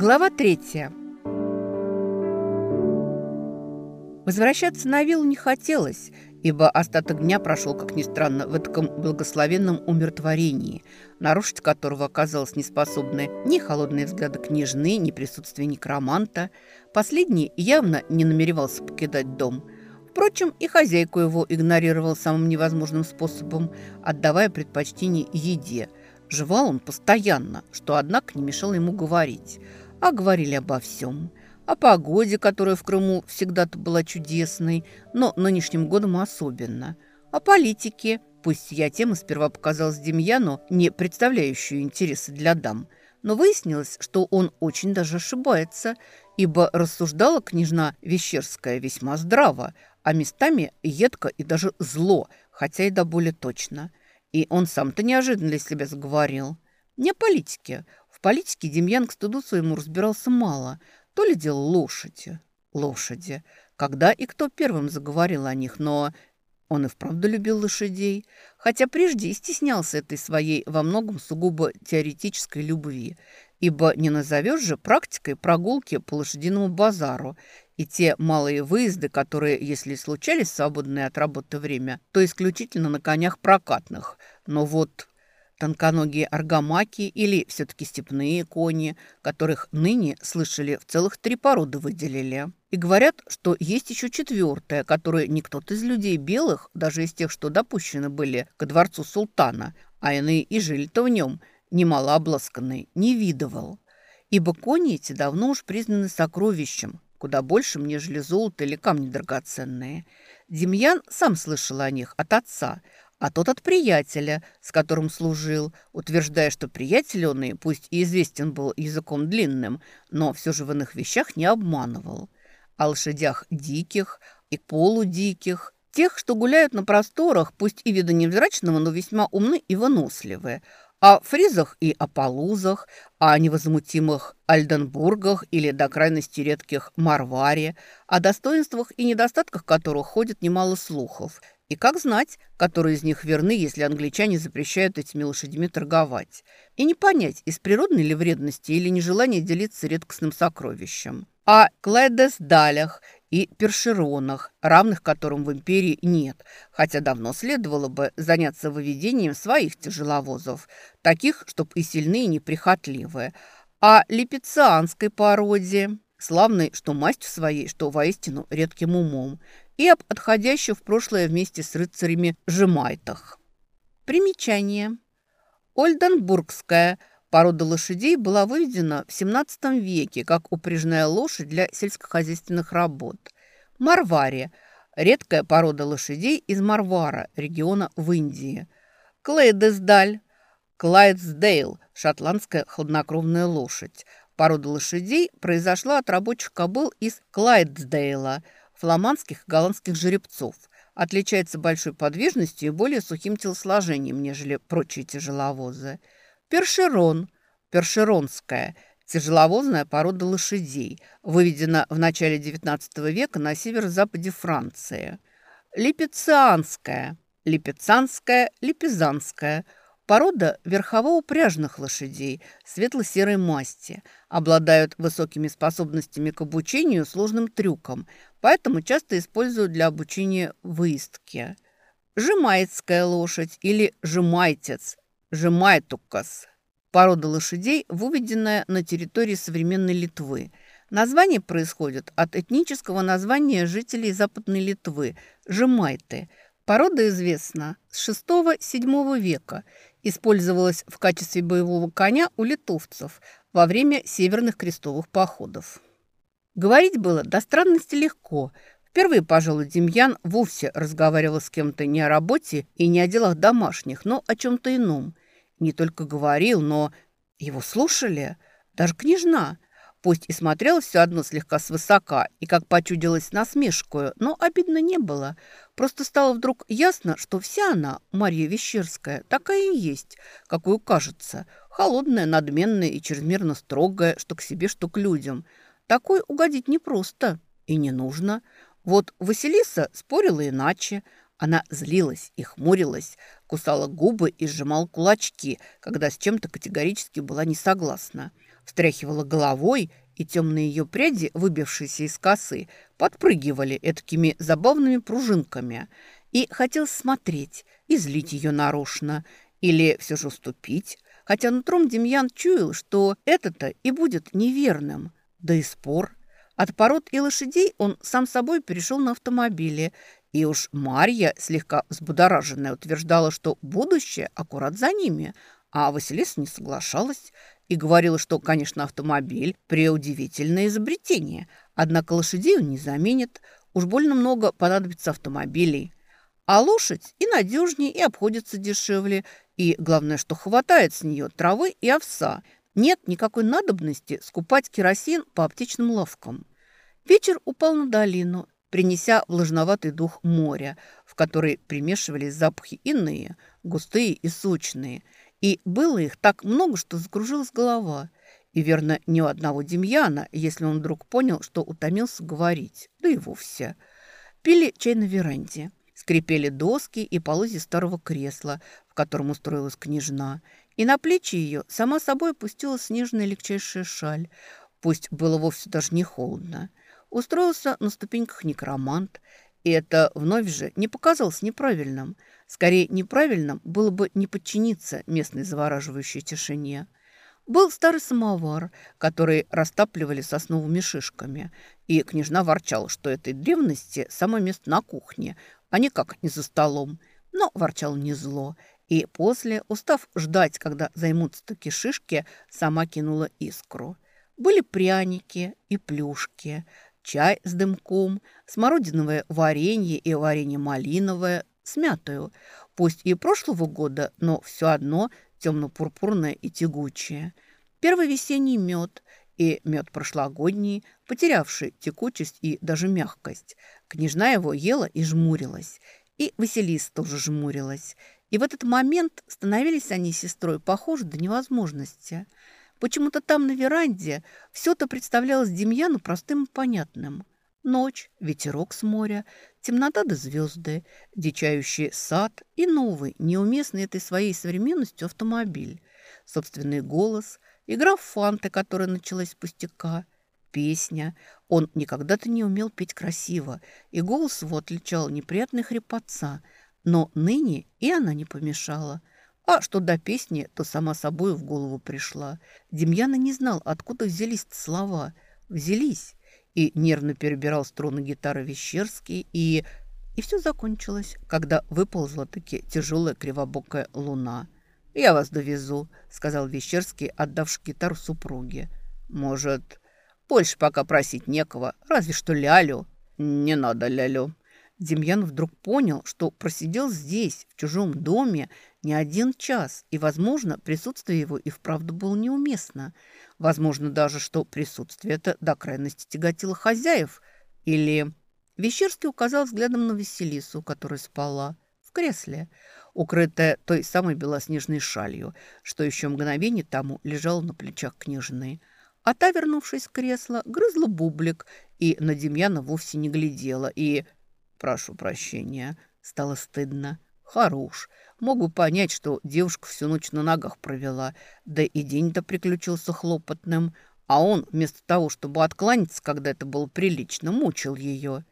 Глава третья. Возвращаться на виллу не хотелось, ибо остаток дня прошел, как ни странно, в этом благословенном умиротворении, нарушить которого оказалось неспособны ни холодные взгляды княжны, ни присутствие некроманта. Последний явно не намеревался покидать дом. Впрочем, и хозяйку его игнорировал самым невозможным способом, отдавая предпочтение еде. Жевал он постоянно, что, однако, не мешало ему говорить – а говорили обо всем. О погоде, которая в Крыму всегда-то была чудесной, но нынешним годом особенно. О политике, пусть я тема сперва показалась Демьяну, не представляющую интересы для дам, но выяснилось, что он очень даже ошибается, ибо рассуждала княжна Вещерская весьма здраво, а местами едко и даже зло, хотя и до более точно. И он сам-то неожиданно для себя заговорил. Не о политике, в политике Демьян к стыду своему разбирался мало. То ли дело лошади. Лошади. Когда и кто первым заговорил о них, но он и вправду любил лошадей, хотя прежде и стеснялся этой своей во многом сугубо теоретической любви, ибо не назовешь же практикой прогулки по лошадиному базару и те малые выезды, которые, если случались в свободное от работы время, то исключительно на конях прокатных. Но вот тонконогие аргамаки или все-таки степные кони, которых ныне, слышали, в целых три породы выделили. И говорят, что есть еще четвертая, которую никто из людей белых, даже из тех, что допущены были ко дворцу султана, а иные и жили-то в нем, немало обласканные, не видывал. Ибо кони эти давно уж признаны сокровищем, куда большим, нежели золото или камни драгоценные. Демьян сам слышал о них от отца – а тот от приятеля, с которым служил, утверждая, что приятель он и, пусть и известен был языком длинным, но все же в иных вещах не обманывал. О лошадях диких и полудиких, тех, что гуляют на просторах, пусть и вида невзрачного, но весьма умны и выносливые, о фризах и ополузах, о невозмутимых Альденбургах или до крайности редких Марваре, о достоинствах и недостатках которых ходит немало слухов – и как знать, которые из них верны, если англичане запрещают этими лошадьми торговать? И не понять, из природной ли вредности или нежелания делиться редкостным сокровищем. О Клайдесдалях и першеронах, равных которым в империи нет, хотя давно следовало бы заняться выведением своих тяжеловозов, таких, чтоб и сильные, и неприхотливые, о липецианской породе, славной что мастью своей, что воистину редким умом, и об отходящих в прошлое вместе с рыцарями Жемайтах. Примечание. Ольденбургская порода лошадей была выведена в XVII веке как упряжная лошадь для сельскохозяйственных работ. Марвари – редкая порода лошадей из Марвара, региона в Индии. Клейдесдаль – Клайдсдейл – шотландская хладнокровная лошадь. Порода лошадей произошла от рабочих кобыл из Клайдсдейла – фламандских и голландских жеребцов. Отличается большой подвижностью и более сухим телосложением, нежели прочие тяжеловозы. Першерон, першеронская, тяжеловозная порода лошадей, выведена в начале XIX века на северо-западе Франции. Липецианская, липецанская, липезанская – Порода верхово-упряжных лошадей светло-серой масти, обладают высокими способностями к обучению сложным трюкам, поэтому часто используют для обучения выездки. Жемайтская лошадь или жемайтец, жемайтукас – порода лошадей, выведенная на территории современной Литвы. Название происходит от этнического названия жителей Западной Литвы – жемайты. Порода известна с VI-VII века – использовалась в качестве боевого коня у литовцев во время северных крестовых походов. Говорить было до странности легко. Впервые, пожалуй, Демьян вовсе разговаривал с кем-то не о работе и не о делах домашних, но о чем-то ином. Не только говорил, но его слушали. Даже княжна – Пусть и смотрел все одно слегка свысока и как почудилась насмешкую, но обидно не было. Просто стало вдруг ясно, что вся она, Марья Вещерская, такая и есть, какую кажется. Холодная, надменная и чрезмерно строгая, что к себе, что к людям. Такой угодить непросто и не нужно. Вот Василиса спорила иначе. Она злилась и хмурилась, кусала губы и сжимала кулачки, когда с чем-то категорически была не согласна. Встряхивала головой, и темные ее пряди, выбившиеся из косы, подпрыгивали этакими забавными пружинками. И хотел смотреть и злить ее нарочно, или все же уступить, хотя нутром Демьян чуял, что это-то и будет неверным. Да и спор. От пород и лошадей он сам собой перешел на автомобили, и уж Марья, слегка взбудораженная, утверждала, что будущее аккурат за ними, а Василиса не соглашалась и говорила, что, конечно, автомобиль – преудивительное изобретение, однако лошадей он не заменит, уж больно много понадобится автомобилей. А лошадь и надежнее, и обходится дешевле, и, главное, что хватает с нее травы и овса. Нет никакой надобности скупать керосин по аптечным лавкам. Вечер упал на долину, принеся влажноватый дух моря, в который примешивались запахи иные, густые и сочные. И было их так много, что закружилась голова. И, верно, ни у одного Демьяна, если он вдруг понял, что утомился говорить, да и вовсе. Пили чай на веранде. Скрипели доски и полози старого кресла, в котором устроилась княжна. И на плечи ее сама собой опустилась снежная легчайшая шаль. Пусть было вовсе даже не холодно. Устроился на ступеньках некромант, и это вновь же не показалось неправильным. Скорее, неправильным было бы не подчиниться местной завораживающей тишине. Был старый самовар, который растапливали сосновыми шишками, и княжна ворчала, что этой древности самое место на кухне, а никак не за столом. Но ворчал не зло, и после, устав ждать, когда займутся такие шишки, сама кинула искру. Были пряники и плюшки – чай с дымком, смородиновое варенье и варенье малиновое с мятою. Пусть и прошлого года, но все одно темно-пурпурное и тягучее. Первый весенний мед и мед прошлогодний, потерявший текучесть и даже мягкость. Княжна его ела и жмурилась. И Василиса тоже жмурилась. И в этот момент становились они сестрой похожи до невозможности – Почему-то там, на веранде, все-то представлялось Демьяну простым и понятным. Ночь, ветерок с моря, темнота да звезды, дичающий сад и новый, неуместный этой своей современностью автомобиль. Собственный голос, игра в фанты, которая началась с пустяка, песня. Он никогда-то не умел петь красиво, и голос его отличал неприятный хрипотца, но ныне и она не помешала – а что до песни, то сама собой в голову пришла. Демьяна не знал, откуда взялись слова. Взялись. И нервно перебирал струны гитары Вещерский, и... И все закончилось, когда выползла таки тяжелая кривобокая луна. «Я вас довезу», — сказал Вещерский, отдавший гитару супруге. «Может, больше пока просить некого, разве что Лялю». «Не надо Лялю». Демьян вдруг понял, что просидел здесь, в чужом доме, не один час, и, возможно, присутствие его и вправду было неуместно. Возможно даже, что присутствие это до крайности тяготило хозяев. Или... Вещерский указал взглядом на Василису, которая спала в кресле, укрытая той самой белоснежной шалью, что еще мгновение тому лежало на плечах княжны. А та, вернувшись в кресло, грызла бублик и на Демьяна вовсе не глядела, и... «Прошу прощения», стало стыдно. «Хорош, Мог бы понять, что девушка всю ночь на ногах провела, да и день-то приключился хлопотным, а он, вместо того, чтобы откланяться, когда это было прилично, мучил ее.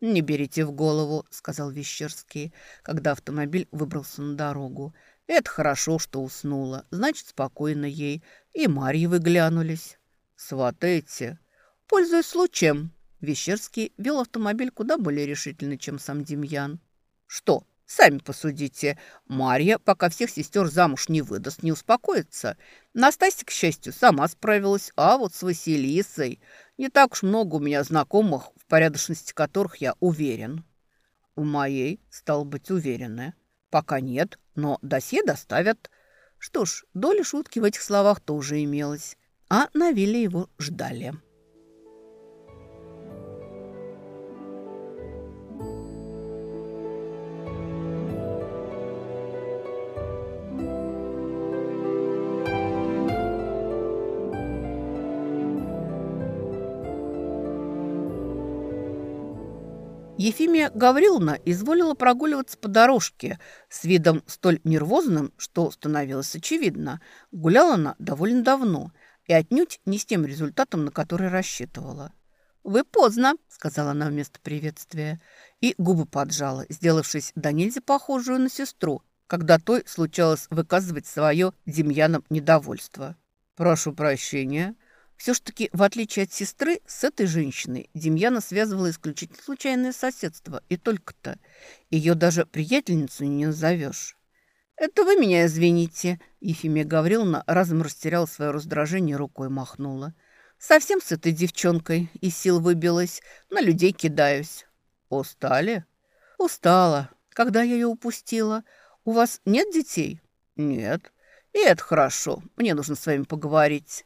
«Не берите в голову», — сказал Вещерский, когда автомобиль выбрался на дорогу. «Это хорошо, что уснула, значит, спокойно ей. И Марьи выглянулись». «Сватайте». «Пользуясь случаем». Вещерский вел автомобиль куда более решительно, чем сам Демьян. «Что?» Сами посудите. Марья, пока всех сестер замуж не выдаст, не успокоится. Настасья, к счастью, сама справилась, а вот с Василисой не так уж много у меня знакомых, в порядочности которых я уверен. У моей, стал быть, уверенная. Пока нет, но досье доставят. Что ж, доля шутки в этих словах тоже имелась. А на вилле его ждали. Ефимия Гавриловна изволила прогуливаться по дорожке с видом столь нервозным, что становилось очевидно. Гуляла она довольно давно. и отнюдь не с тем результатом, на который рассчитывала. «Вы поздно», — сказала она вместо приветствия, и губы поджала, сделавшись до нельзя похожую на сестру, когда той случалось выказывать свое Демьяном недовольство. «Прошу прощения». Все ж таки, в отличие от сестры, с этой женщиной Демьяна связывала исключительно случайное соседство, и только-то. Ее даже приятельницу не назовешь. «Это вы меня извините», — Ефимия Гавриловна разом растеряла свое раздражение, рукой махнула. «Совсем с этой девчонкой из сил выбилась, на людей кидаюсь». «Устали?» «Устала. Когда я ее упустила? У вас нет детей?» «Нет. И это хорошо. Мне нужно с вами поговорить».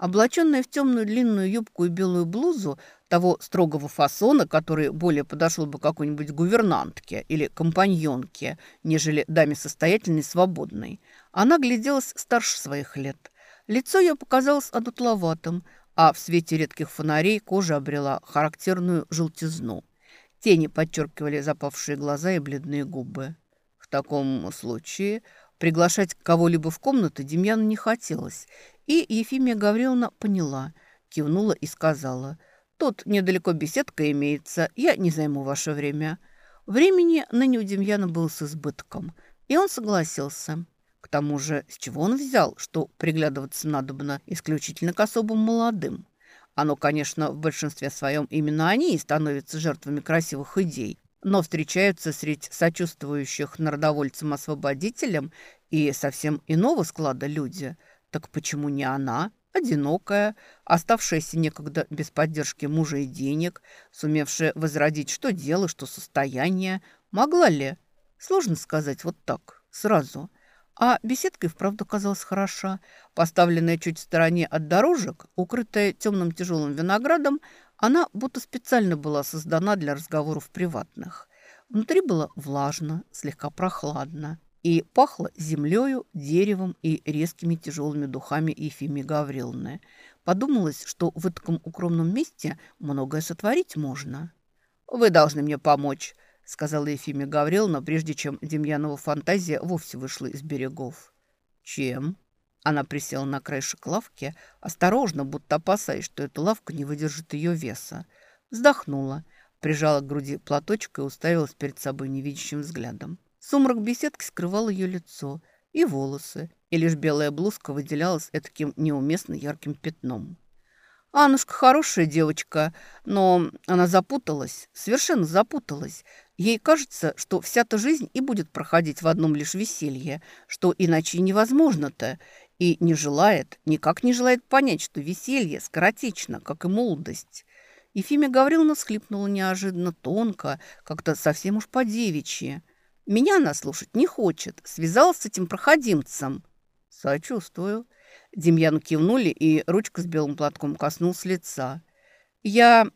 Облаченная в темную длинную юбку и белую блузу того строгого фасона, который более подошел бы какой-нибудь гувернантке или компаньонке, нежели даме состоятельной свободной, она гляделась старше своих лет. Лицо ее показалось одутловатым, а в свете редких фонарей кожа обрела характерную желтизну. Тени подчеркивали запавшие глаза и бледные губы. В таком случае приглашать кого-либо в комнату Демьяну не хотелось, и Ефимия Гавриловна поняла, кивнула и сказала, «Тут недалеко беседка имеется, я не займу ваше время». Времени ныне у Демьяна было с избытком, и он согласился. К тому же, с чего он взял, что приглядываться надобно исключительно к особым молодым? Оно, конечно, в большинстве своем именно они и становятся жертвами красивых идей, но встречаются среди сочувствующих народовольцам-освободителям и совсем иного склада люди. Так почему не она, одинокая, оставшаяся некогда без поддержки мужа и денег, сумевшая возродить что дело, что состояние, могла ли? Сложно сказать вот так, сразу – а беседка и вправду казалась хороша. Поставленная чуть в стороне от дорожек, укрытая темным тяжелым виноградом, она будто специально была создана для разговоров приватных. Внутри было влажно, слегка прохладно. И пахло землею, деревом и резкими тяжелыми духами Ефимии Гавриловны. Подумалось, что в этом укромном месте многое сотворить можно. «Вы должны мне помочь», сказала Ефимия Гавриловна, прежде чем Демьянова фантазия вовсе вышла из берегов. «Чем?» Она присела на краешек лавки, осторожно, будто опасаясь, что эта лавка не выдержит ее веса. Вздохнула, прижала к груди платочек и уставилась перед собой невидящим взглядом. Сумрак беседки скрывал ее лицо и волосы, и лишь белая блузка выделялась таким неуместно ярким пятном. Аннушка хорошая девочка, но она запуталась, совершенно запуталась. Ей кажется, что вся та жизнь и будет проходить в одном лишь веселье, что иначе невозможно-то, и не желает, никак не желает понять, что веселье скоротечно, как и молодость. Ефимия Гавриловна всхлипнула неожиданно тонко, как-то совсем уж по-девичьи. Меня она слушать не хочет, связалась с этим проходимцем. Сочувствую. Демьяну кивнули, и ручка с белым платком коснулась лица. «Я...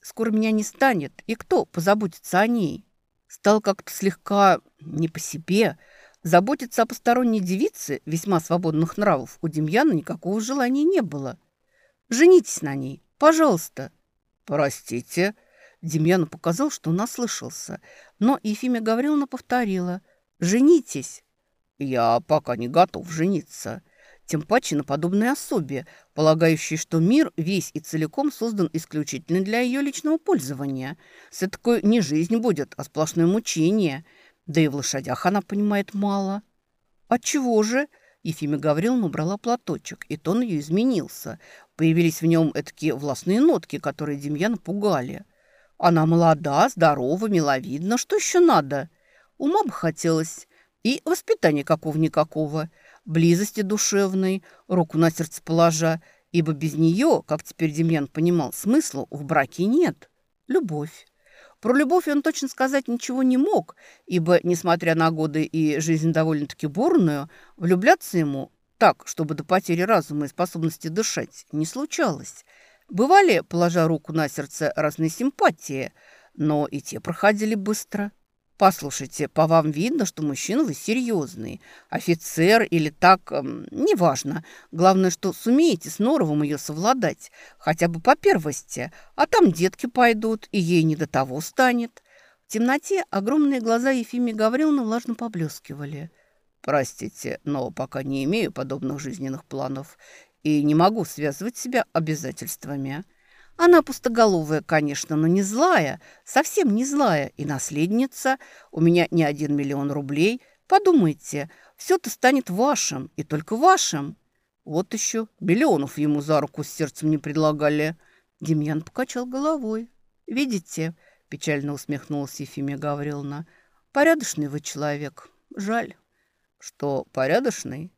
Скоро меня не станет, и кто позаботится о ней?» Стал как-то слегка не по себе. Заботиться о посторонней девице, весьма свободных нравов, у Демьяна никакого желания не было. «Женитесь на ней, пожалуйста». «Простите». Демьяну показал, что он ослышался, но Ефимия Гавриловна повторила. «Женитесь». «Я пока не готов жениться» тем паче на подобной особе, полагающей, что мир весь и целиком создан исключительно для ее личного пользования. С такой не жизнь будет, а сплошное мучение. Да и в лошадях она понимает мало. «Отчего же?» Ефимия Гавриловна убрала платочек, и тон ее изменился. Появились в нем такие властные нотки, которые Демьяна пугали. Она молода, здорова, миловидна. Что еще надо? Ума бы хотелось. И воспитания какого-никакого близости душевной, руку на сердце положа, ибо без нее, как теперь Демьян понимал, смысла в браке нет. Любовь. Про любовь он точно сказать ничего не мог, ибо, несмотря на годы и жизнь довольно-таки бурную, влюбляться ему так, чтобы до потери разума и способности дышать, не случалось. Бывали, положа руку на сердце, разные симпатии, но и те проходили быстро – «Послушайте, по вам видно, что мужчина вы серьезный. Офицер или так, эм, неважно. Главное, что сумеете с Норовым ее совладать, хотя бы по первости. А там детки пойдут, и ей не до того станет». В темноте огромные глаза Ефимии Гавриловны влажно поблескивали. «Простите, но пока не имею подобных жизненных планов. И не могу связывать себя обязательствами. Она пустоголовая, конечно, но не злая, совсем не злая и наследница. У меня не один миллион рублей. Подумайте, все это станет вашим и только вашим. Вот еще миллионов ему за руку с сердцем не предлагали. Демьян покачал головой. «Видите?» – печально усмехнулась Ефимия Гавриловна. «Порядочный вы человек. Жаль». «Что, порядочный?»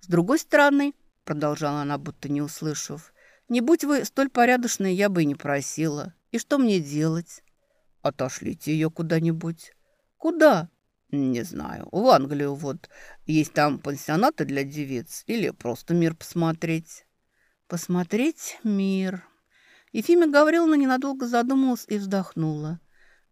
«С другой стороны», – продолжала она, будто не услышав, «не будь вы столь порядочной, я бы и не просила. И что мне делать?» «Отошлите ее куда-нибудь». «Куда?» «Не знаю. В Англию вот. Есть там пансионаты для девиц или просто мир посмотреть». «Посмотреть мир». Ефимия Гавриловна ненадолго задумалась и вздохнула.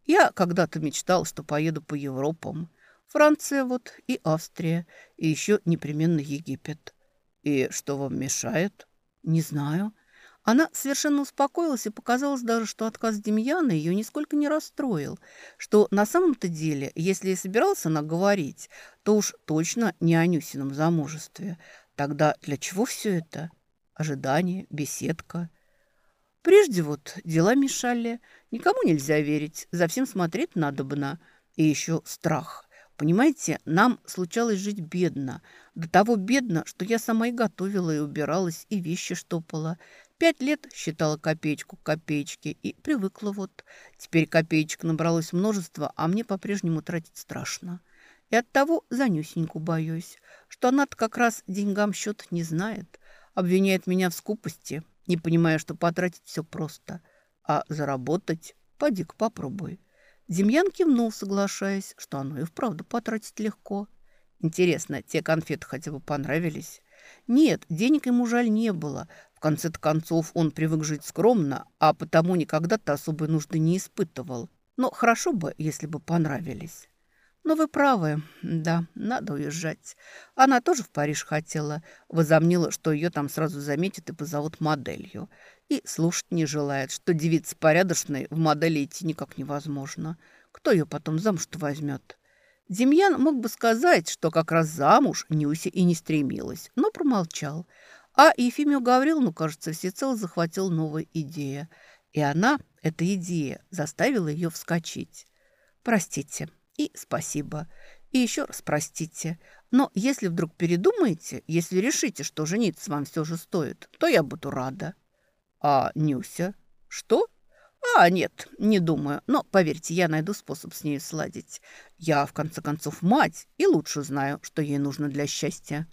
«Я когда-то мечтал, что поеду по Европам. Франция вот и Австрия, и еще непременно Египет. И что вам мешает?» «Не знаю». Она совершенно успокоилась и показалось даже, что отказ Демьяна ее нисколько не расстроил, что на самом-то деле, если и собирался она говорить, то уж точно не о Нюсином замужестве. Тогда для чего все это? Ожидание, беседка. Прежде вот дела мешали, никому нельзя верить, за всем смотреть надобно. И еще страх. Понимаете, нам случалось жить бедно. До того бедно, что я сама и готовила, и убиралась, и вещи штопала. Пять лет считала копеечку к копеечке и привыкла вот. Теперь копеечек набралось множество, а мне по-прежнему тратить страшно. И оттого за Нюсеньку боюсь, что она-то как раз деньгам счет не знает. Обвиняет меня в скупости, не понимая, что потратить все просто. А заработать поди-ка попробуй. Демьян кивнул, соглашаясь, что оно и вправду потратить легко. Интересно, те конфеты хотя бы понравились? Нет, денег ему жаль не было. В конце-то концов, он привык жить скромно, а потому никогда-то особой нужды не испытывал. Но хорошо бы, если бы понравились. Но вы правы. Да, надо уезжать. Она тоже в Париж хотела. Возомнила, что ее там сразу заметят и позовут моделью. И слушать не желает, что девица порядочной в модели идти никак невозможно. Кто ее потом замуж-то возьмет? Демьян мог бы сказать, что как раз замуж Нюся и не стремилась, но промолчал. А Ефимию Гавриловну, кажется, всецело захватила новая идея. И она, эта идея, заставила ее вскочить. «Простите и спасибо. И еще раз простите. Но если вдруг передумаете, если решите, что жениться вам все же стоит, то я буду рада». «А Нюся? Что?» «А, нет, не думаю. Но, поверьте, я найду способ с ней сладить. Я, в конце концов, мать и лучше знаю, что ей нужно для счастья».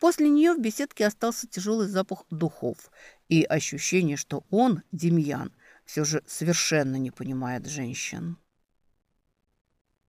После нее в беседке остался тяжелый запах духов и ощущение, что он, Демьян, все же совершенно не понимает женщин.